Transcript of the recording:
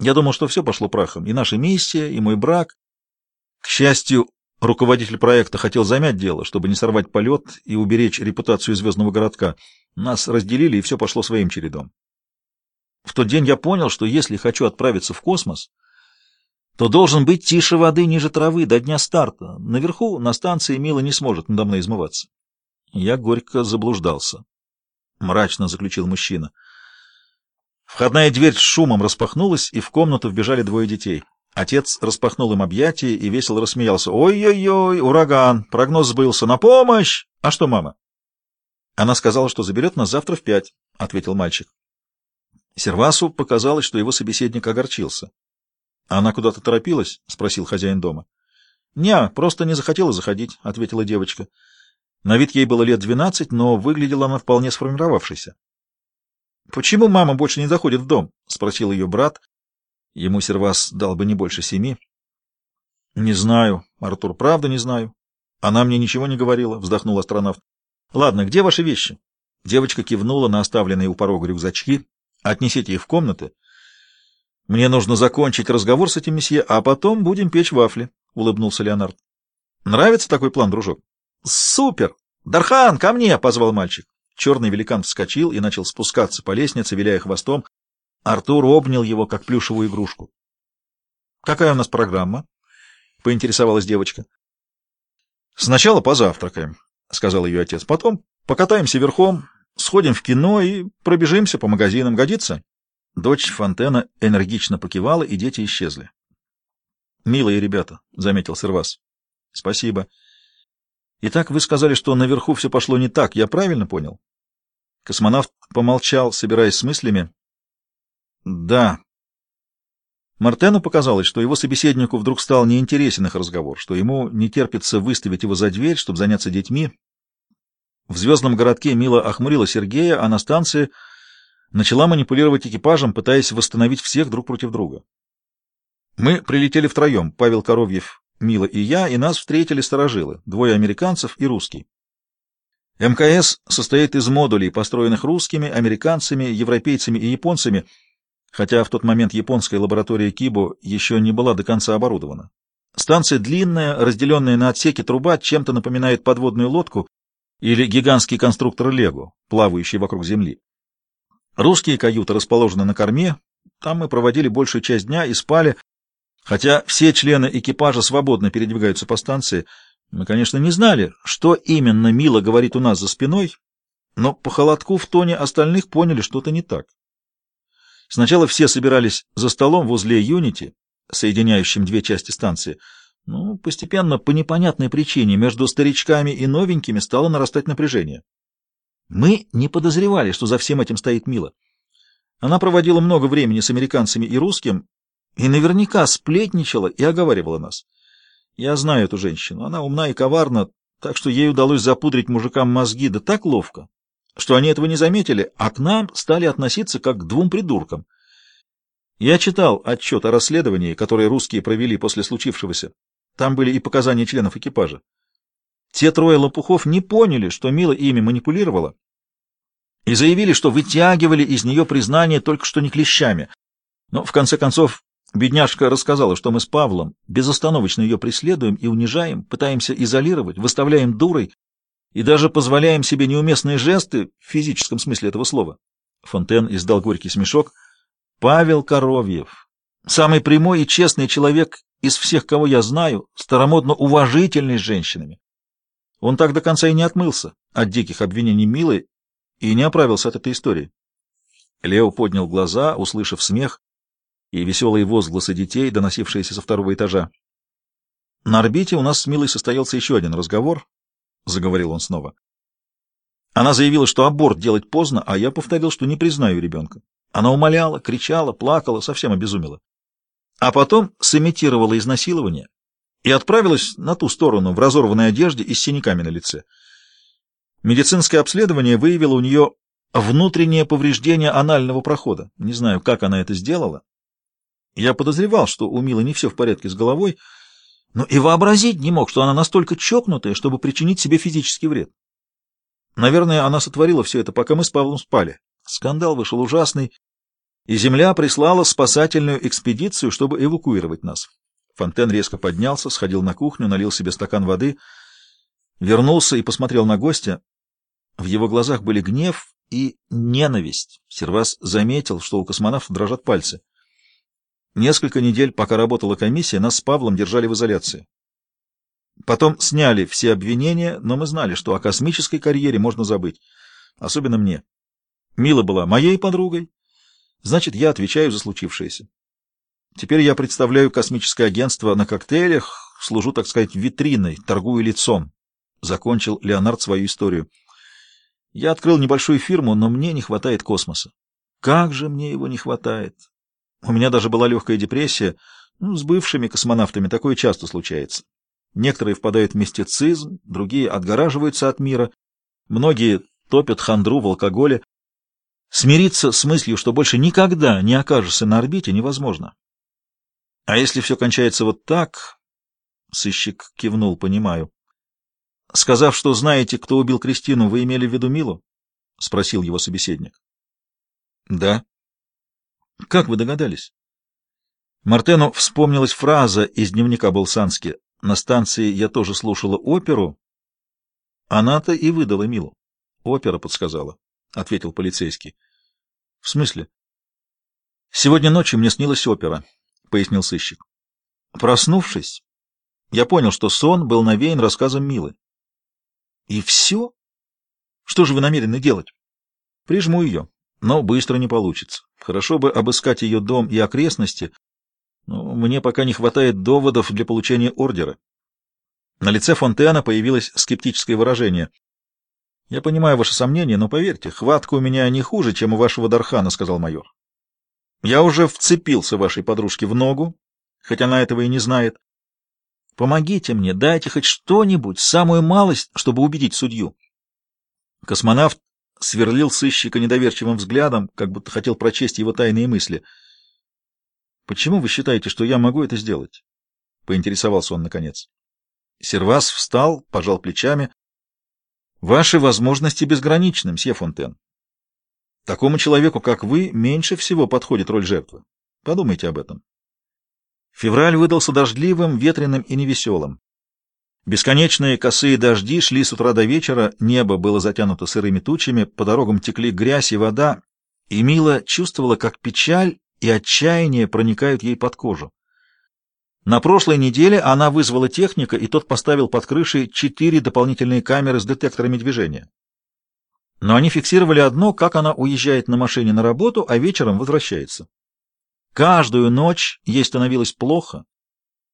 Я думал, что все пошло прахом, и наша миссия, и мой брак. К счастью, руководитель проекта хотел замять дело, чтобы не сорвать полет и уберечь репутацию звездного городка. Нас разделили, и все пошло своим чередом. В тот день я понял, что если хочу отправиться в космос, то должен быть тише воды ниже травы до дня старта. Наверху, на станции, Мила не сможет надо мной измываться. Я горько заблуждался. Мрачно заключил мужчина. Входная дверь с шумом распахнулась, и в комнату вбежали двое детей. Отец распахнул им объятия и весело рассмеялся. «Ой-ой-ой, ураган! Прогноз сбылся! На помощь!» «А что, мама?» «Она сказала, что заберет нас завтра в пять», — ответил мальчик. Сервасу показалось, что его собеседник огорчился. «Она куда-то торопилась?» — спросил хозяин дома. «Не, просто не захотела заходить», — ответила девочка. На вид ей было лет двенадцать, но выглядела она вполне сформировавшейся. «Почему мама больше не заходит в дом?» — спросил ее брат. Ему Сервас дал бы не больше семи. «Не знаю, Артур, правда не знаю. Она мне ничего не говорила», — вздохнул астронавт. «Ладно, где ваши вещи?» Девочка кивнула на оставленные у порога рюкзачки. «Отнесите их в комнаты. Мне нужно закончить разговор с этим месье, а потом будем печь вафли», — улыбнулся Леонард. «Нравится такой план, дружок?» «Супер! Дархан, ко мне!» — позвал мальчик. Черный великан вскочил и начал спускаться по лестнице, виляя хвостом. Артур обнял его, как плюшевую игрушку. — Какая у нас программа? — поинтересовалась девочка. — Сначала позавтракаем, — сказал ее отец. — Потом покатаемся верхом, сходим в кино и пробежимся по магазинам. Годится? Дочь Фонтена энергично покивала, и дети исчезли. — Милые ребята, — заметил Сервас. — Спасибо. — Итак, вы сказали, что наверху все пошло не так. Я правильно понял? Космонавт помолчал, собираясь с мыслями. Да. Мартену показалось, что его собеседнику вдруг стал неинтересен их разговор, что ему не терпится выставить его за дверь, чтобы заняться детьми. В звездном городке Мила охмурила Сергея, а на станции начала манипулировать экипажем, пытаясь восстановить всех друг против друга. Мы прилетели втроем, Павел Коровьев, Мила и я, и нас встретили сторожилы, двое американцев и русский. МКС состоит из модулей, построенных русскими, американцами, европейцами и японцами, хотя в тот момент японская лаборатория Кибо еще не была до конца оборудована. Станция длинная, разделенная на отсеки труба, чем-то напоминает подводную лодку или гигантский конструктор Лего, плавающий вокруг Земли. Русские каюты расположены на корме, там мы проводили большую часть дня и спали, хотя все члены экипажа свободно передвигаются по станции — мы, конечно, не знали, что именно Мила говорит у нас за спиной, но по холодку в тоне остальных поняли что-то не так. Сначала все собирались за столом возле Юнити, соединяющим две части станции, но постепенно, по непонятной причине, между старичками и новенькими стало нарастать напряжение. Мы не подозревали, что за всем этим стоит Мила. Она проводила много времени с американцами и русским, и наверняка сплетничала и оговаривала нас. Я знаю эту женщину. Она умна и коварна, так что ей удалось запудрить мужикам мозги да так ловко, что они этого не заметили, а к нам стали относиться как к двум придуркам. Я читал отчет о расследовании, которое русские провели после случившегося. Там были и показания членов экипажа. Те трое лопухов не поняли, что Мила ими манипулировала, и заявили, что вытягивали из нее признание только что не клещами. Но, в конце концов, Бедняжка рассказала, что мы с Павлом безостановочно ее преследуем и унижаем, пытаемся изолировать, выставляем дурой и даже позволяем себе неуместные жесты в физическом смысле этого слова. Фонтен издал горький смешок. Павел Коровьев, самый прямой и честный человек из всех, кого я знаю, старомодно уважительный с женщинами. Он так до конца и не отмылся от диких обвинений Милы и не оправился от этой истории. Лео поднял глаза, услышав смех, и веселые возгласы детей, доносившиеся со второго этажа. На орбите у нас с Милой состоялся еще один разговор, — заговорил он снова. Она заявила, что аборт делать поздно, а я повторил, что не признаю ребенка. Она умоляла, кричала, плакала, совсем обезумела. А потом сымитировала изнасилование и отправилась на ту сторону в разорванной одежде и с синяками на лице. Медицинское обследование выявило у нее внутреннее повреждение анального прохода. Не знаю, как она это сделала, я подозревал, что у Милы не все в порядке с головой, но и вообразить не мог, что она настолько чокнутая, чтобы причинить себе физический вред. Наверное, она сотворила все это, пока мы с Павлом спали. Скандал вышел ужасный, и Земля прислала спасательную экспедицию, чтобы эвакуировать нас. Фонтен резко поднялся, сходил на кухню, налил себе стакан воды, вернулся и посмотрел на гостя. В его глазах были гнев и ненависть. Сервас заметил, что у космонавта дрожат пальцы. Несколько недель, пока работала комиссия, нас с Павлом держали в изоляции. Потом сняли все обвинения, но мы знали, что о космической карьере можно забыть. Особенно мне. Мила была моей подругой, значит, я отвечаю за случившееся. Теперь я представляю космическое агентство на коктейлях, служу, так сказать, витриной, торгую лицом. Закончил Леонард свою историю. Я открыл небольшую фирму, но мне не хватает космоса. Как же мне его не хватает? У меня даже была легкая депрессия. Ну, с бывшими космонавтами такое часто случается. Некоторые впадают в мистицизм, другие отгораживаются от мира, многие топят хандру в алкоголе. Смириться с мыслью, что больше никогда не окажешься на орбите, невозможно. А если все кончается вот так, сыщик кивнул, понимаю. Сказав, что знаете, кто убил Кристину, вы имели в виду Милу? спросил его собеседник. Да. Как вы догадались? Мартену вспомнилась фраза из дневника Болсански. На станции я тоже слушала оперу. Она-то и выдала Милу. Опера подсказала, — ответил полицейский. — В смысле? — Сегодня ночью мне снилась опера, — пояснил сыщик. Проснувшись, я понял, что сон был навеян рассказом Милы. — И все? Что же вы намерены делать? — Прижму ее, но быстро не получится. Хорошо бы обыскать ее дом и окрестности, но мне пока не хватает доводов для получения ордера. На лице Фонтена появилось скептическое выражение. «Я понимаю ваши сомнения, но поверьте, хватка у меня не хуже, чем у вашего Дархана», — сказал майор. «Я уже вцепился вашей подружке в ногу, хоть она этого и не знает. Помогите мне, дайте хоть что-нибудь, самую малость, чтобы убедить судью». Космонавт сверлил сыщика недоверчивым взглядом, как будто хотел прочесть его тайные мысли — Почему вы считаете, что я могу это сделать? Поинтересовался он наконец. Сервас встал, пожал плечами. Ваши возможности безграничны, мсье Фонтен. Такому человеку, как вы, меньше всего подходит роль жертвы. Подумайте об этом. Февраль выдался дождливым, ветреным и невеселым. Бесконечные косые дожди шли с утра до вечера, небо было затянуто сырыми тучами, по дорогам текли грязь и вода, и Мила чувствовала, как печаль и отчаяние проникают ей под кожу. На прошлой неделе она вызвала техника, и тот поставил под крышей четыре дополнительные камеры с детекторами движения. Но они фиксировали одно, как она уезжает на машине на работу, а вечером возвращается. Каждую ночь ей становилось плохо,